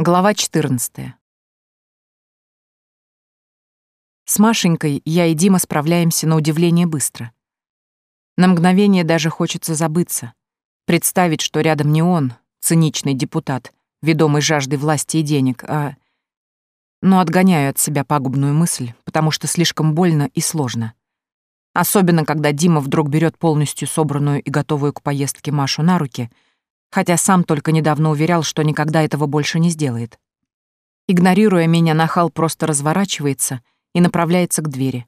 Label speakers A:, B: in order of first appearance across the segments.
A: Глава 14. С Машенькой я и Дима справляемся на удивление быстро. На мгновение даже хочется забыться, представить, что рядом не он, циничный депутат, ведомый жаждой власти и денег, а... Но отгоняю от себя пагубную мысль, потому что слишком больно и сложно. Особенно, когда Дима вдруг берет полностью собранную и готовую к поездке Машу на руки — хотя сам только недавно уверял, что никогда этого больше не сделает. Игнорируя меня, нахал просто разворачивается и направляется к двери.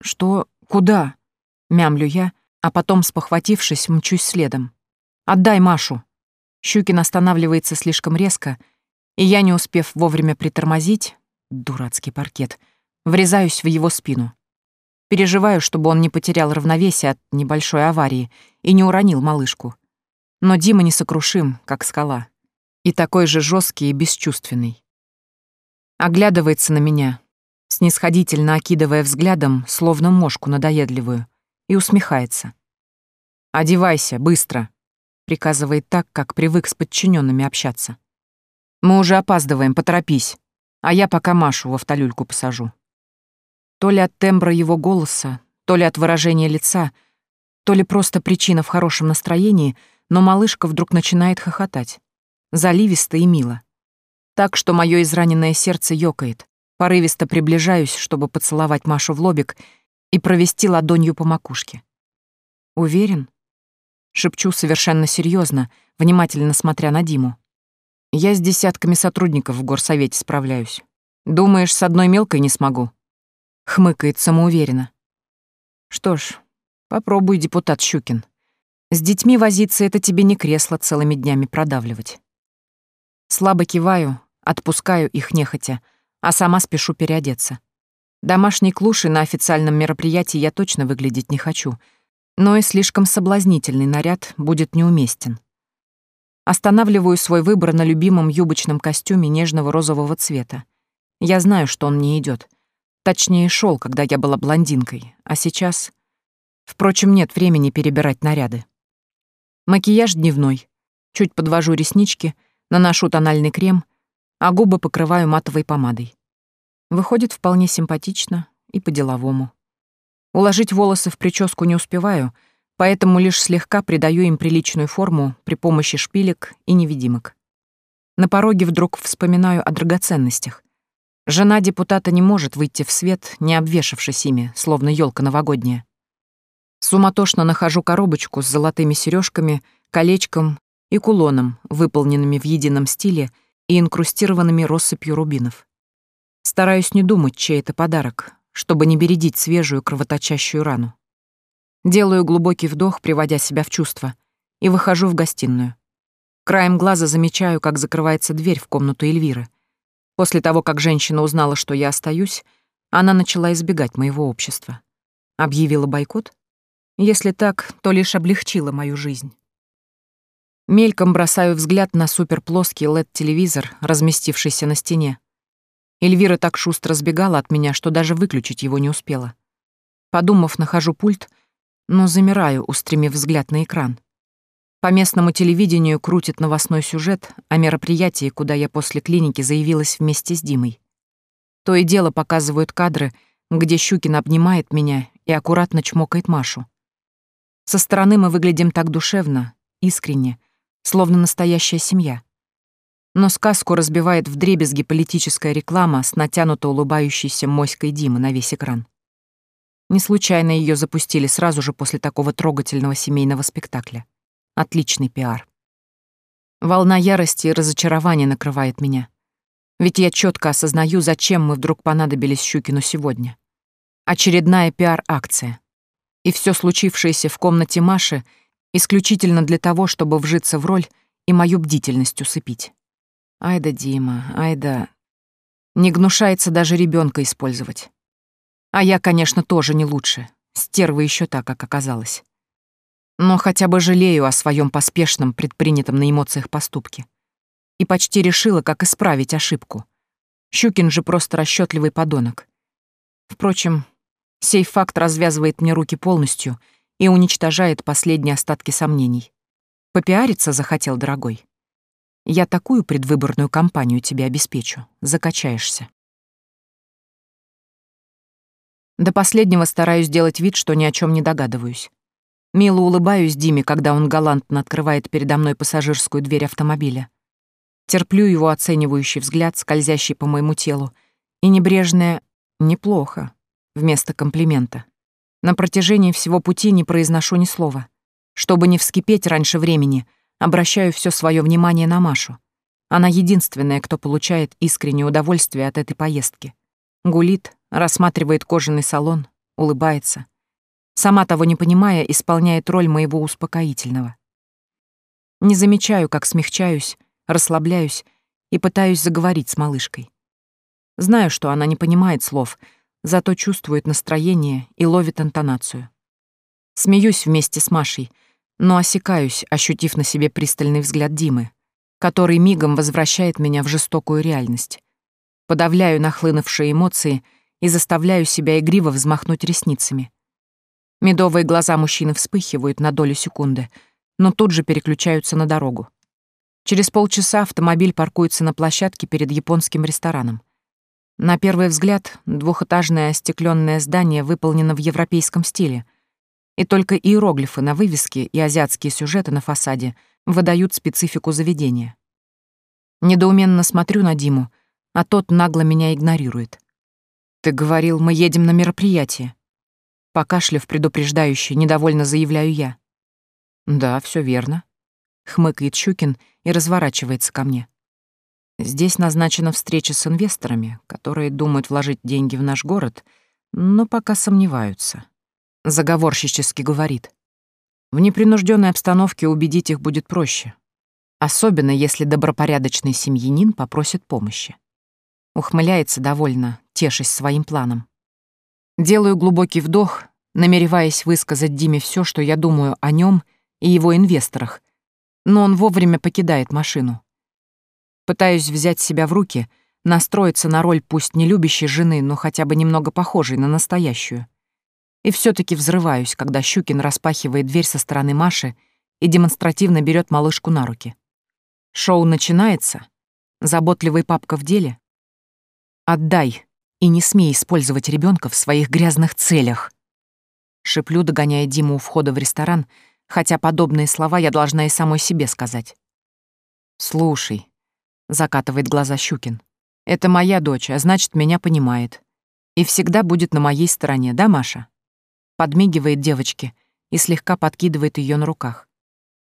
A: «Что? Куда?» — мямлю я, а потом, спохватившись, мчусь следом. «Отдай Машу!» Щукин останавливается слишком резко, и я, не успев вовремя притормозить, дурацкий паркет, врезаюсь в его спину. Переживаю, чтобы он не потерял равновесие от небольшой аварии и не уронил малышку. Но Дима несокрушим, как скала, и такой же жесткий и бесчувственный. Оглядывается на меня, снисходительно окидывая взглядом, словно мошку надоедливую, и усмехается. «Одевайся, быстро!» — приказывает так, как привык с подчиненными общаться. «Мы уже опаздываем, поторопись, а я пока Машу в автолюльку посажу». То ли от тембра его голоса, то ли от выражения лица, то ли просто причина в хорошем настроении — но малышка вдруг начинает хохотать. Заливисто и мило. Так что мое израненное сердце ёкает. Порывисто приближаюсь, чтобы поцеловать Машу в лобик и провести ладонью по макушке. «Уверен?» Шепчу совершенно серьезно, внимательно смотря на Диму. «Я с десятками сотрудников в горсовете справляюсь. Думаешь, с одной мелкой не смогу?» Хмыкает самоуверенно. «Что ж, попробуй, депутат Щукин». С детьми возиться — это тебе не кресло целыми днями продавливать. Слабо киваю, отпускаю их нехотя, а сама спешу переодеться. Домашней клуши на официальном мероприятии я точно выглядеть не хочу, но и слишком соблазнительный наряд будет неуместен. Останавливаю свой выбор на любимом юбочном костюме нежного розового цвета. Я знаю, что он не идет. Точнее, шел, когда я была блондинкой, а сейчас... Впрочем, нет времени перебирать наряды. Макияж дневной. Чуть подвожу реснички, наношу тональный крем, а губы покрываю матовой помадой. Выходит вполне симпатично и по-деловому. Уложить волосы в прическу не успеваю, поэтому лишь слегка придаю им приличную форму при помощи шпилек и невидимок. На пороге вдруг вспоминаю о драгоценностях. Жена депутата не может выйти в свет, не обвешавшись ими, словно елка новогодняя. Суматошно нахожу коробочку с золотыми сережками, колечком и кулоном, выполненными в едином стиле и инкрустированными россыпью рубинов. Стараюсь не думать, чей это подарок, чтобы не бередить свежую кровоточащую рану. Делаю глубокий вдох, приводя себя в чувство, и выхожу в гостиную. Краем глаза замечаю, как закрывается дверь в комнату Эльвиры. После того, как женщина узнала, что я остаюсь, она начала избегать моего общества. Объявила бойкот? Если так, то лишь облегчило мою жизнь. Мельком бросаю взгляд на суперплоский LED-телевизор, разместившийся на стене. Эльвира так шустро сбегала от меня, что даже выключить его не успела. Подумав, нахожу пульт, но замираю, устремив взгляд на экран. По местному телевидению крутит новостной сюжет о мероприятии, куда я после клиники заявилась вместе с Димой. То и дело показывают кадры, где Щукин обнимает меня и аккуратно чмокает Машу. Со стороны мы выглядим так душевно, искренне, словно настоящая семья. Но сказку разбивает вдребезги политическая реклама с натянуто улыбающейся моськой Димы на весь экран. Не случайно ее запустили сразу же после такого трогательного семейного спектакля. Отличный пиар. Волна ярости и разочарования накрывает меня. Ведь я четко осознаю, зачем мы вдруг понадобились Щукину сегодня. Очередная пиар-акция и все случившееся в комнате Маши исключительно для того, чтобы вжиться в роль и мою бдительность усыпить. Айда, Дима, Айда. Не гнушается даже ребенка использовать. А я, конечно, тоже не лучше. Стерва еще так, как оказалось. Но хотя бы жалею о своем поспешном, предпринятом на эмоциях поступке. И почти решила, как исправить ошибку. Щукин же просто расчетливый подонок. Впрочем, Сей факт развязывает мне руки полностью и уничтожает последние остатки сомнений. Попиариться захотел, дорогой. Я такую предвыборную кампанию тебе обеспечу. Закачаешься. До последнего стараюсь делать вид, что ни о чем не догадываюсь. Мило улыбаюсь Диме, когда он галантно открывает передо мной пассажирскую дверь автомобиля. Терплю его оценивающий взгляд, скользящий по моему телу, и небрежное «неплохо» вместо комплимента. На протяжении всего пути не произношу ни слова. Чтобы не вскипеть раньше времени, обращаю все свое внимание на Машу. Она единственная, кто получает искреннее удовольствие от этой поездки. Гулит, рассматривает кожаный салон, улыбается. Сама того не понимая, исполняет роль моего успокоительного. Не замечаю, как смягчаюсь, расслабляюсь и пытаюсь заговорить с малышкой. Знаю, что она не понимает слов, зато чувствует настроение и ловит интонацию. Смеюсь вместе с Машей, но осекаюсь, ощутив на себе пристальный взгляд Димы, который мигом возвращает меня в жестокую реальность. Подавляю нахлынувшие эмоции и заставляю себя игриво взмахнуть ресницами. Медовые глаза мужчины вспыхивают на долю секунды, но тут же переключаются на дорогу. Через полчаса автомобиль паркуется на площадке перед японским рестораном. На первый взгляд, двухэтажное остекленное здание выполнено в европейском стиле, и только иероглифы на вывеске и азиатские сюжеты на фасаде выдают специфику заведения. Недоуменно смотрю на Диму, а тот нагло меня игнорирует. «Ты говорил, мы едем на мероприятие». Покашляв предупреждающий, недовольно заявляю я. «Да, все верно», — хмыкает Щукин и разворачивается ко мне. Здесь назначена встреча с инвесторами, которые думают вложить деньги в наш город, но пока сомневаются. Заговорщически говорит. В непринужденной обстановке убедить их будет проще. Особенно, если добропорядочный семьянин попросит помощи. Ухмыляется довольно, тешась своим планом. Делаю глубокий вдох, намереваясь высказать Диме все, что я думаю о нем и его инвесторах, но он вовремя покидает машину. Пытаюсь взять себя в руки, настроиться на роль пусть не любящей жены, но хотя бы немного похожей на настоящую. И все таки взрываюсь, когда Щукин распахивает дверь со стороны Маши и демонстративно берет малышку на руки. Шоу начинается. Заботливый папка в деле. «Отдай и не смей использовать ребенка в своих грязных целях», шиплю, догоняя Диму у входа в ресторан, хотя подобные слова я должна и самой себе сказать. «Слушай, — закатывает глаза Щукин. «Это моя дочь, а значит, меня понимает. И всегда будет на моей стороне, да, Маша?» Подмигивает девочке и слегка подкидывает ее на руках.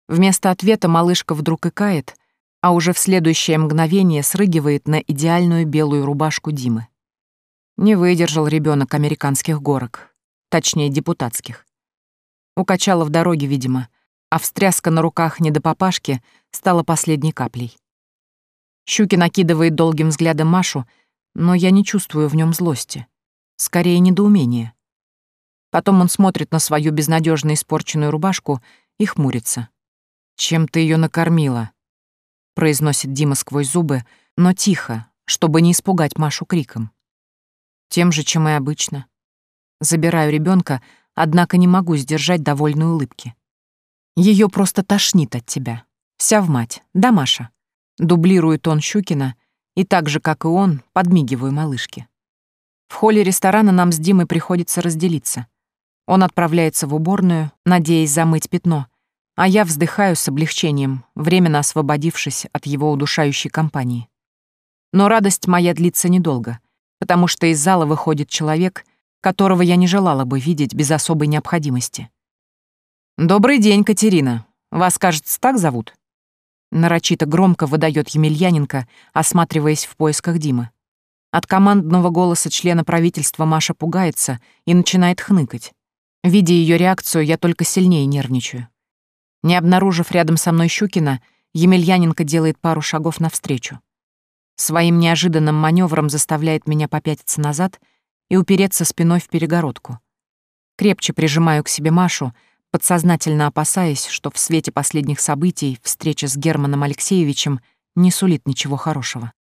A: Вместо ответа малышка вдруг икает, а уже в следующее мгновение срыгивает на идеальную белую рубашку Димы. Не выдержал ребенок американских горок, точнее, депутатских. Укачала в дороге, видимо, а встряска на руках недопопашки стала последней каплей. Щуки накидывает долгим взглядом Машу, но я не чувствую в нем злости. Скорее, недоумение. Потом он смотрит на свою безнадежно испорченную рубашку и хмурится. «Чем ты ее накормила?» — произносит Дима сквозь зубы, но тихо, чтобы не испугать Машу криком. «Тем же, чем и обычно. Забираю ребенка, однако не могу сдержать довольной улыбки. Ее просто тошнит от тебя. Вся в мать, да, Маша?» Дублирует он Щукина, и так же, как и он, подмигиваю малышке. В холле ресторана нам с Димой приходится разделиться. Он отправляется в уборную, надеясь замыть пятно, а я вздыхаю с облегчением, временно освободившись от его удушающей компании. Но радость моя длится недолго, потому что из зала выходит человек, которого я не желала бы видеть без особой необходимости. «Добрый день, Катерина. Вас, кажется, так зовут?» нарочито громко выдает Емельяненко, осматриваясь в поисках Димы. От командного голоса члена правительства Маша пугается и начинает хныкать. Видя ее реакцию, я только сильнее нервничаю. Не обнаружив рядом со мной Щукина, Емельяненко делает пару шагов навстречу. Своим неожиданным маневром заставляет меня попятиться назад и упереться спиной в перегородку. Крепче прижимаю к себе Машу, подсознательно опасаясь, что в свете последних событий встреча с Германом Алексеевичем не сулит ничего хорошего.